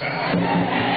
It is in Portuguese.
Costa.